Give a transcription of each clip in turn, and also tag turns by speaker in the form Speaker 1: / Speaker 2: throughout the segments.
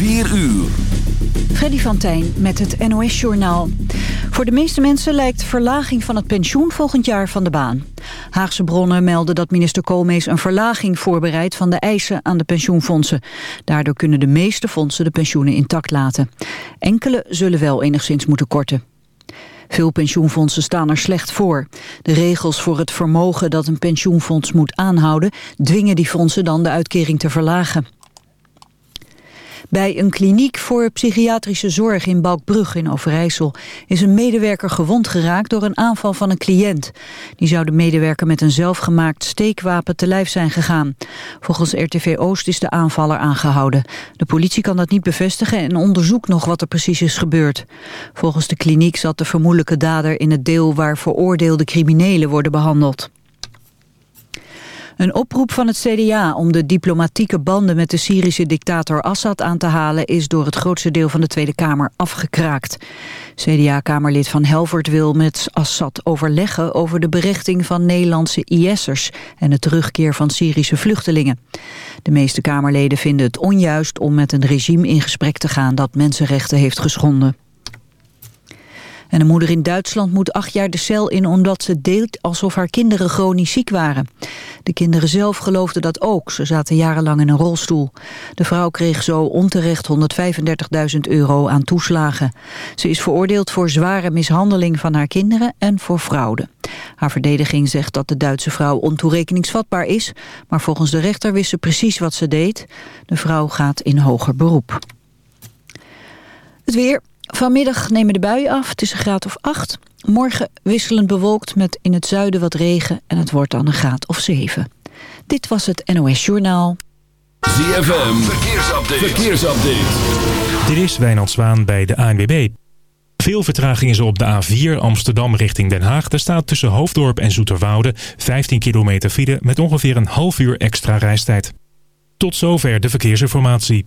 Speaker 1: 4 uur.
Speaker 2: Freddy van Tijn met het NOS-journaal. Voor de meeste mensen lijkt verlaging van het pensioen volgend jaar van de baan. Haagse bronnen melden dat minister Koolmees een verlaging voorbereidt van de eisen aan de pensioenfondsen. Daardoor kunnen de meeste fondsen de pensioenen intact laten. Enkele zullen wel enigszins moeten korten. Veel pensioenfondsen staan er slecht voor. De regels voor het vermogen dat een pensioenfonds moet aanhouden... dwingen die fondsen dan de uitkering te verlagen. Bij een kliniek voor psychiatrische zorg in Balkbrug in Overijssel is een medewerker gewond geraakt door een aanval van een cliënt. Die zou de medewerker met een zelfgemaakt steekwapen te lijf zijn gegaan. Volgens RTV Oost is de aanvaller aangehouden. De politie kan dat niet bevestigen en onderzoekt nog wat er precies is gebeurd. Volgens de kliniek zat de vermoedelijke dader in het deel waar veroordeelde criminelen worden behandeld. Een oproep van het CDA om de diplomatieke banden met de Syrische dictator Assad aan te halen is door het grootste deel van de Tweede Kamer afgekraakt. CDA-kamerlid Van Helvert wil met Assad overleggen over de berechting van Nederlandse IS'ers en de terugkeer van Syrische vluchtelingen. De meeste Kamerleden vinden het onjuist om met een regime in gesprek te gaan dat mensenrechten heeft geschonden. En een moeder in Duitsland moet acht jaar de cel in omdat ze deelt alsof haar kinderen chronisch ziek waren. De kinderen zelf geloofden dat ook. Ze zaten jarenlang in een rolstoel. De vrouw kreeg zo onterecht 135.000 euro aan toeslagen. Ze is veroordeeld voor zware mishandeling van haar kinderen en voor fraude. Haar verdediging zegt dat de Duitse vrouw ontoerekeningsvatbaar is, maar volgens de rechter wist ze precies wat ze deed. De vrouw gaat in hoger beroep. Het weer. Vanmiddag nemen de buien af. Het is een graad of 8. Morgen wisselend bewolkt met in het zuiden wat regen en het wordt dan een graad of 7. Dit was het NOS Journaal.
Speaker 1: ZFM, verkeersupdate. verkeersupdate.
Speaker 3: Dit is Wijnand Zwaan bij de ANWB. Veel vertraging is er op de A4 Amsterdam richting Den Haag. Er staat tussen Hoofddorp en Zoeterwoude 15 kilometer file met ongeveer een half uur extra reistijd. Tot zover de verkeersinformatie.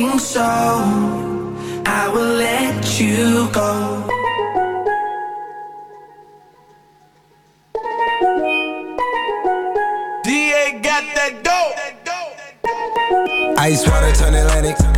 Speaker 4: think so. I will let you go.
Speaker 5: DA got that dope.
Speaker 6: Ice water turn Atlantic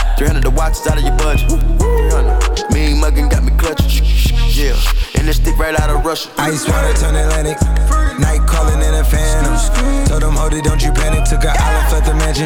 Speaker 7: 300 the watch is out of your budget. 300. Mean muggin' got me clutching. Yeah. And this stick right out of Russia.
Speaker 6: Ice water turn Atlantic. Night calling in a phantom. Told them, hold it, don't you panic. Took a island, left the mansion.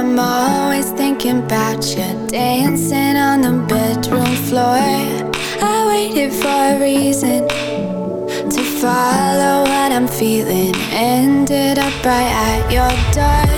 Speaker 8: I'm always thinking about you. Dancing on the bedroom floor. I waited for a reason to follow what I'm feeling. Ended up right at your door.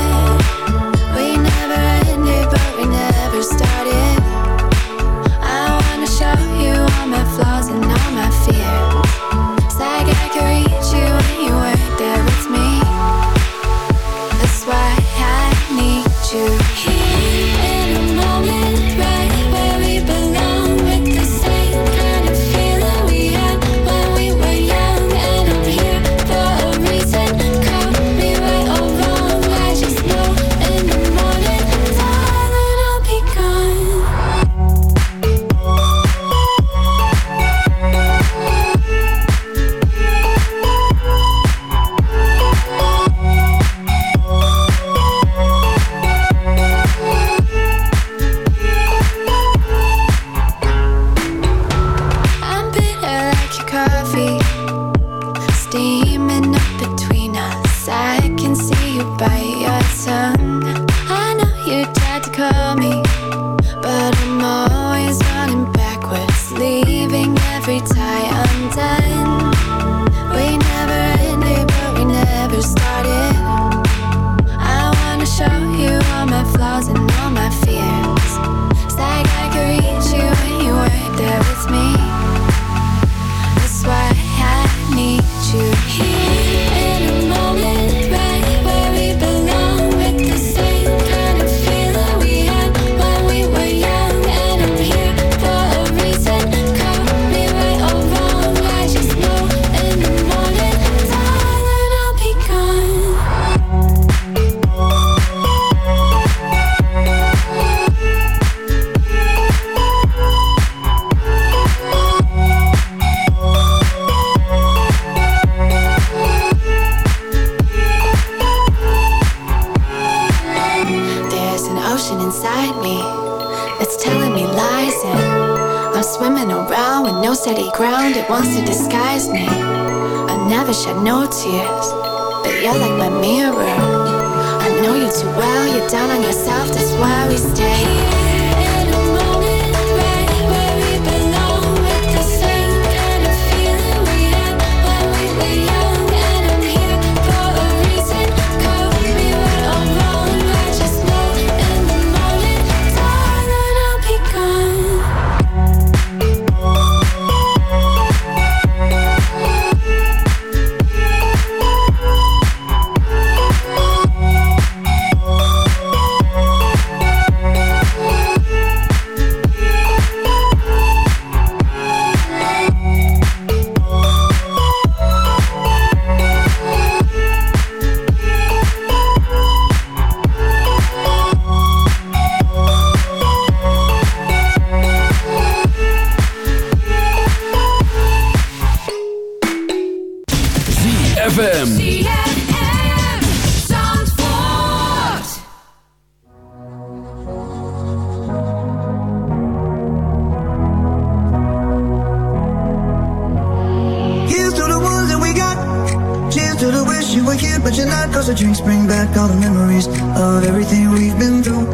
Speaker 9: we've been through.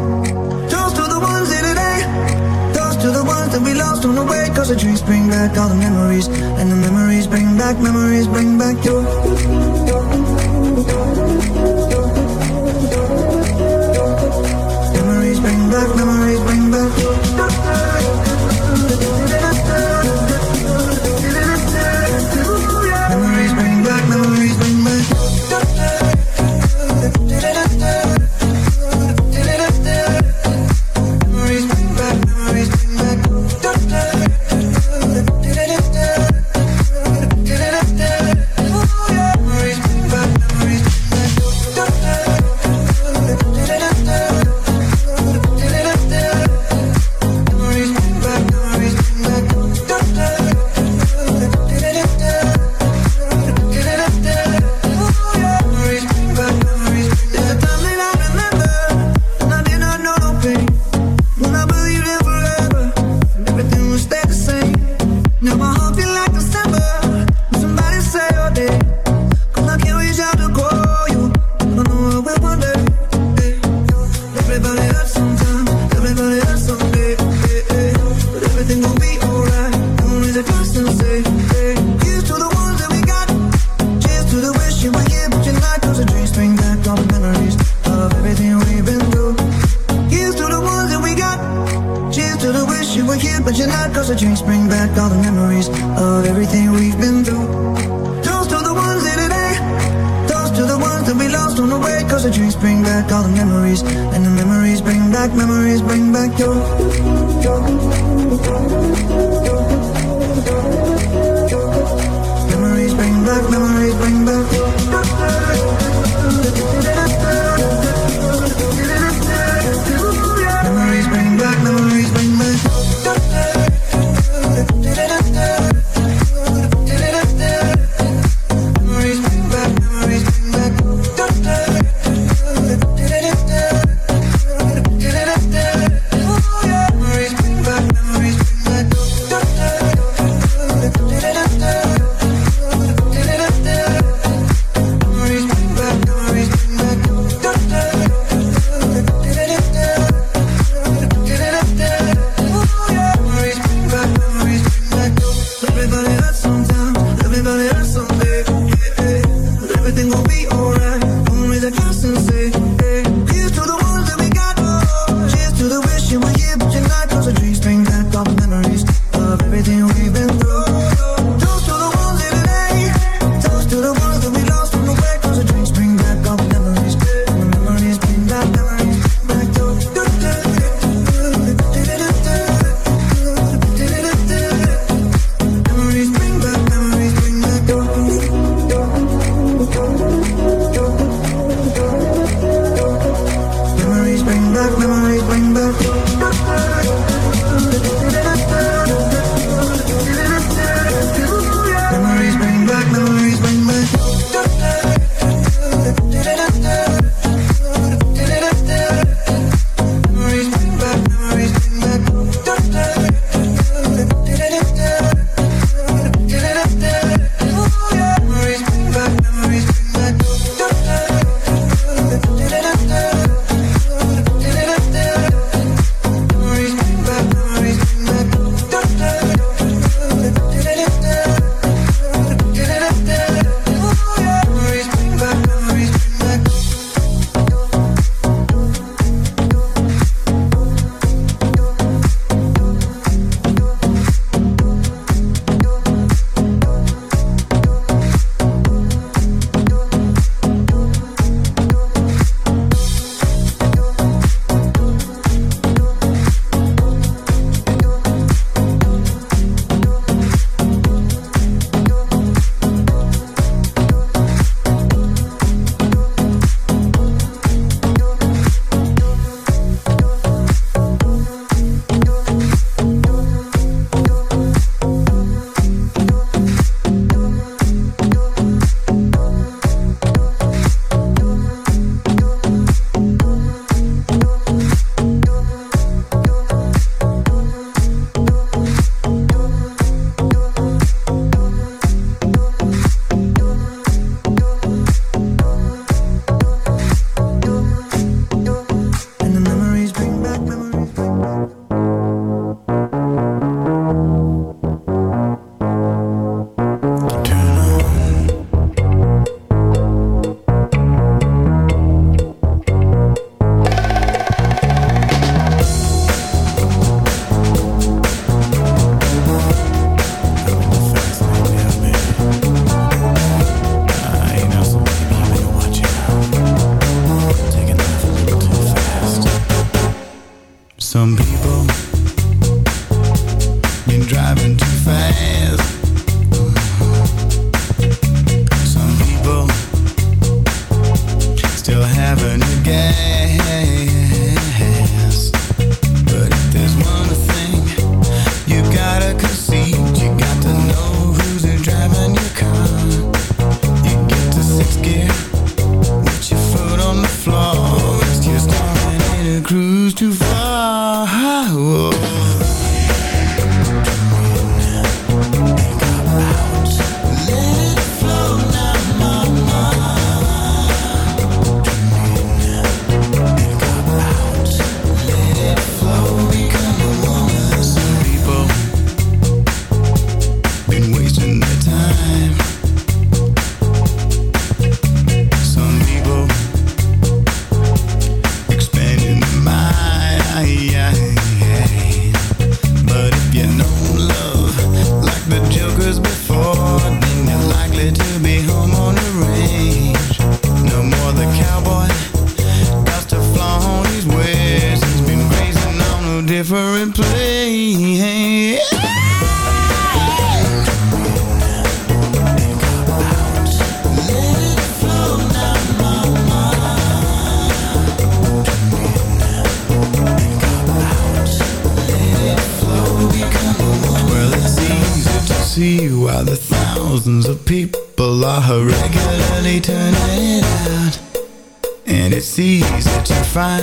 Speaker 9: Toast to the ones in today. Eh? Toast to the ones that we lost on the way. Cause the dreams bring back all the memories. And the memories bring back, memories bring back you. Memories bring back, memories bring back
Speaker 10: you.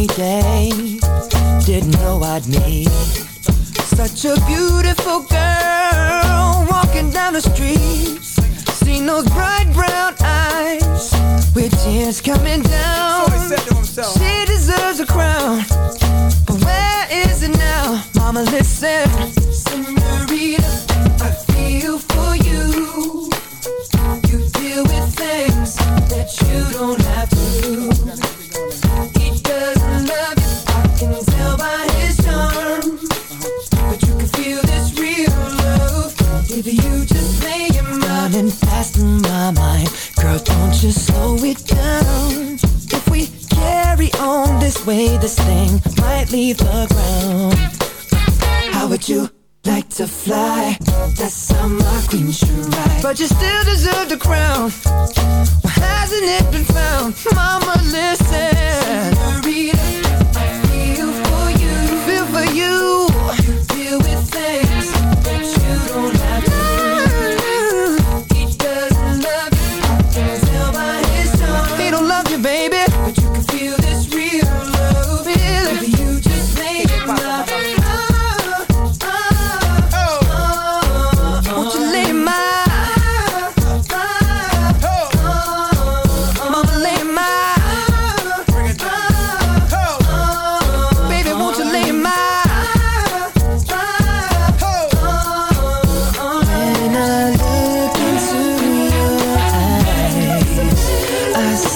Speaker 11: sunny days. Didn't know I'd meet such a beautiful girl walking down the street. Seen those bright brown eyes with tears coming down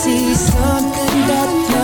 Speaker 12: see something that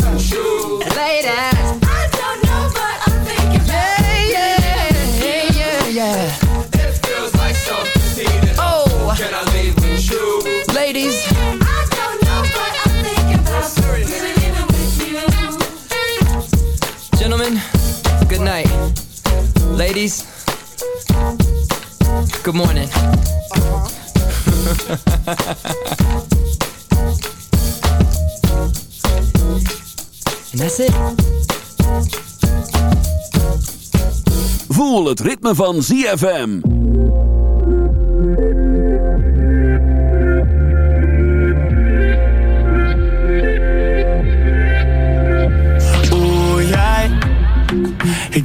Speaker 12: Gentlemen, good night. Ladies, good morning. And that's it.
Speaker 1: Voel het ritme van ZFM.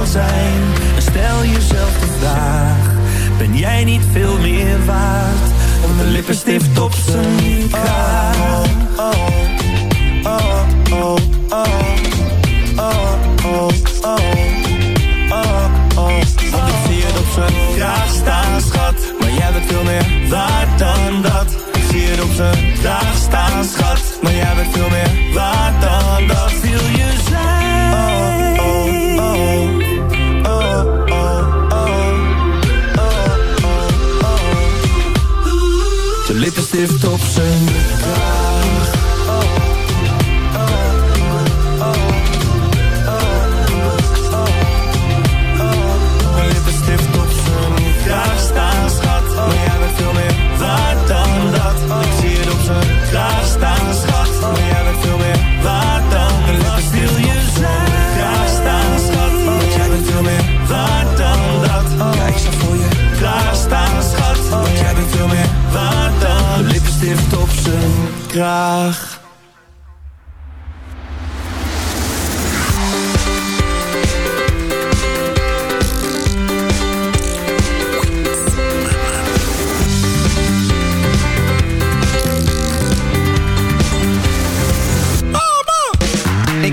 Speaker 13: En stel jezelf de vraag, ben jij niet veel meer waard? Om de lippenstift op zijn kaart.
Speaker 14: Oh, oh, oh, oh, oh, oh, oh. ik zie het op zijn schat. Maar jij bent veel meer waard dan dat. Ik zie het op zijn kaart staan, schat. Maar jij bent veel meer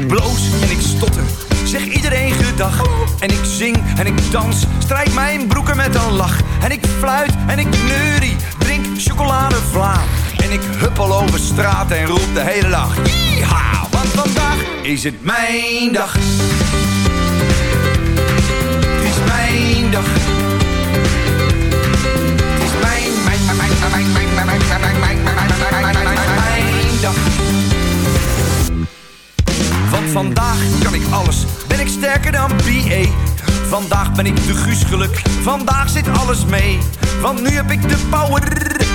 Speaker 15: bloos en ik stotter, zeg iedereen gedag. En ik zing en ik dans, strijk mijn broeken met een lach. En ik fluit en ik neurie, drink chocoladevla. En ik huppel over straat en roep de hele dag. Yeeha, want vandaag is het mijn dag. Het is mijn dag. Het is mijn, mijn, mijn, mijn, mijn, mijn, mijn, mijn, mijn, mijn, mijn, mijn, mijn, dag. Want vandaag kan ik alles, ben ik sterker dan BA. Vandaag ben ik de Guus geluk, vandaag zit alles mee. Want nu heb ik de power,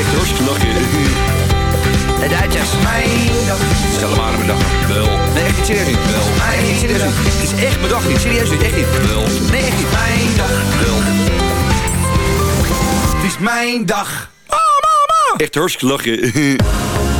Speaker 15: Echt hartstikke lachen.
Speaker 16: De Duitsers.
Speaker 15: Mijn dag. Stel hem aan mijn dag. Wel. Nee, echt niet serieus niet. Wel. Nee, niet serieus niet. Het is echt mijn dag niet. Serieus niet. Echt niet. Wel. Nee, echt niet. Mijn dag. Wel. Het is mijn dag. Oh, mama. Echt hartstikke lachen.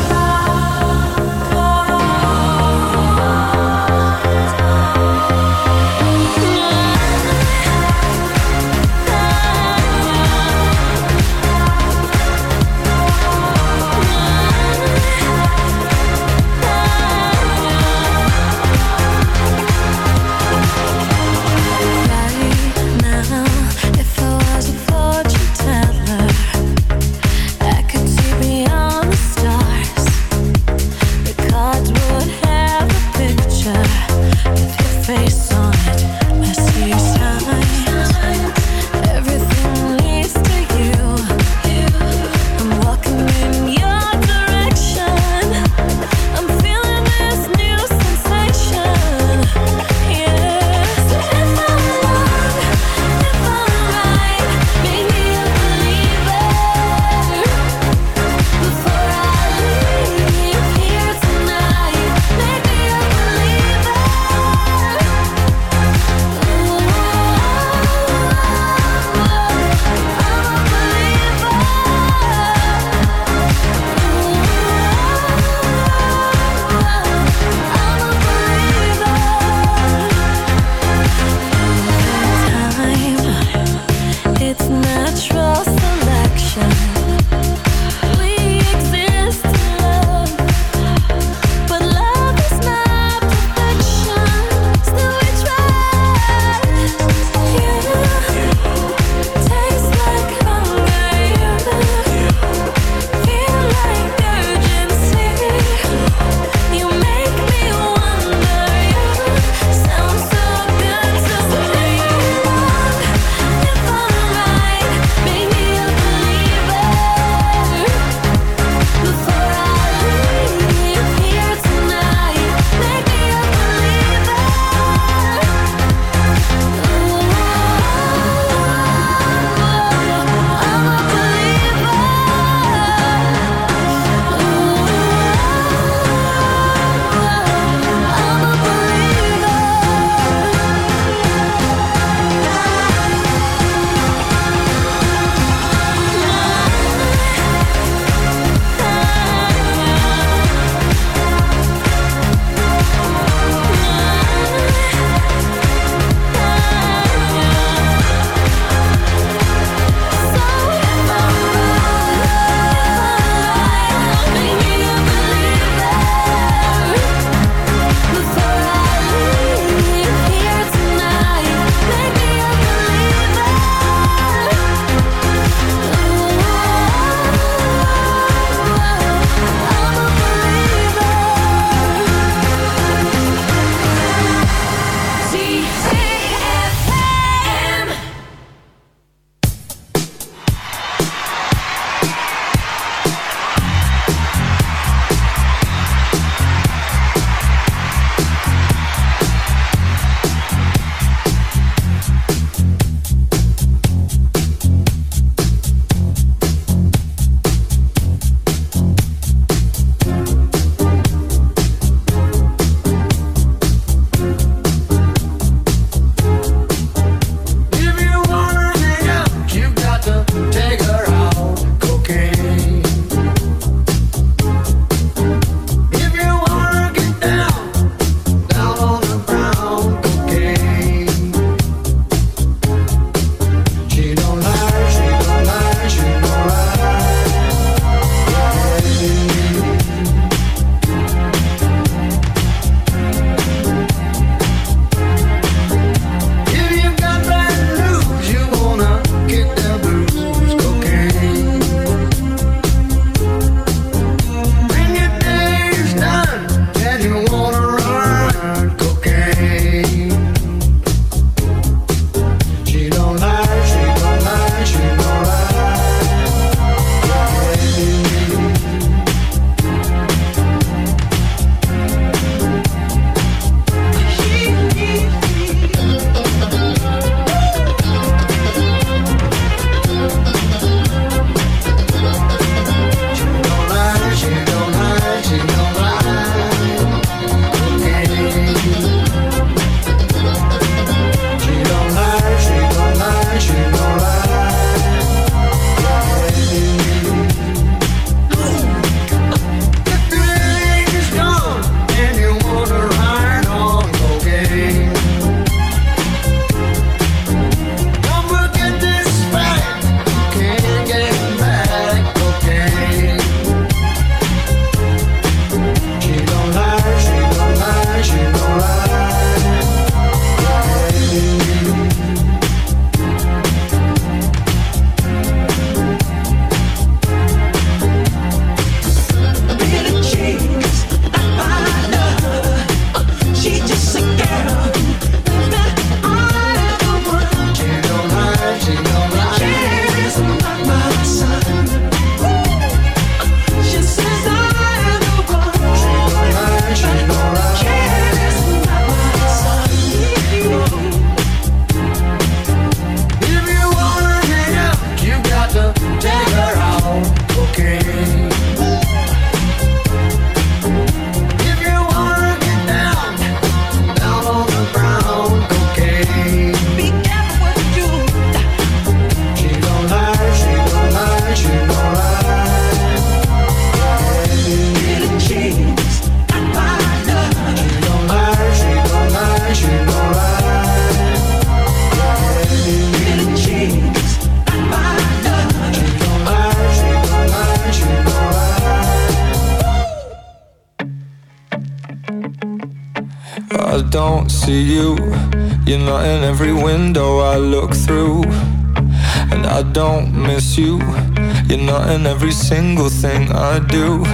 Speaker 17: every single thing I do.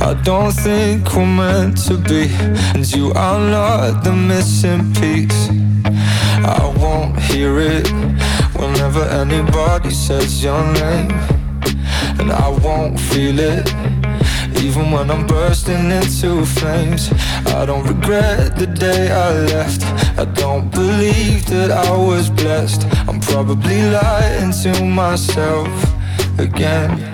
Speaker 17: I don't think we're meant to be, and you are not the missing piece. I won't hear it whenever anybody says your name, and I won't feel it. Even when I'm bursting into flames, I don't regret the day I left. I don't believe that I was blessed. I'm probably lying to myself again.